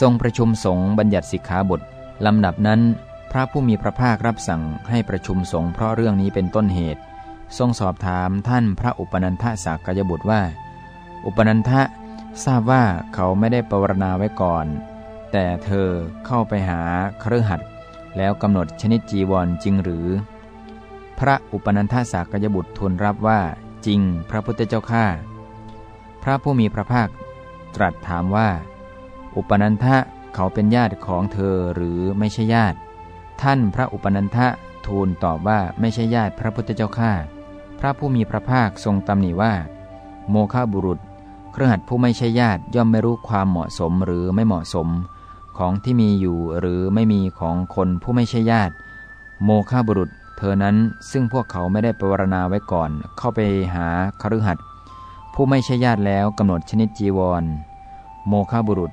ทรงประชุมสงฆ์บัญญัติสิกขาบทลำดับนั้น พระผู้มีพระภาครับสั่งให้ประชุมสงฆ์เพราะเรื่องนี้เป็นต้นเหตุ ทรงสอบถามท่านพระอุปนันทสากยบุตรว่า อุปนันทะทราบว่าเขาไม่ได้ปรารณาไว้ก่อน แต่เธอเข้าไปหาเครือหัดแล้วกำหนดชนิดจีวรจริงหรือ พระอุปนันทสากยบุตรทูลรับว่าจริงพระพุทธเจ้าข้าพระผู้มีพระภาคตรัสถามว่า อุปนันทะเขาเป็นญาติของเธอหรือไม่ใช่ญาติ ท่านพระอุปนันทะทูลตอบว่าไม่ใช่ญาติพระพุทธเจ้าข้าพระผู้มีพระภาคทรงตำหนิว่า โมฆะบุรุษ เครือขัดผู้ไม่ใช่ญาติย่อมไม่รู้ความเหมาะสมหรือไม่เหมาะสม ของที่มีอยู่หรือไม่มีของคนผู้ไม่ใช่ญาติ โมฆะบุรุษ เธอนั้นซึ่งพวกเขาไม่ได้ปรารณาไว้ก่อน เข้าไปหาคฤหัสถ์ผู้ไม่ใช่ญาติแล้วกำหนดชนิดจีวร โมฆะบุรุษ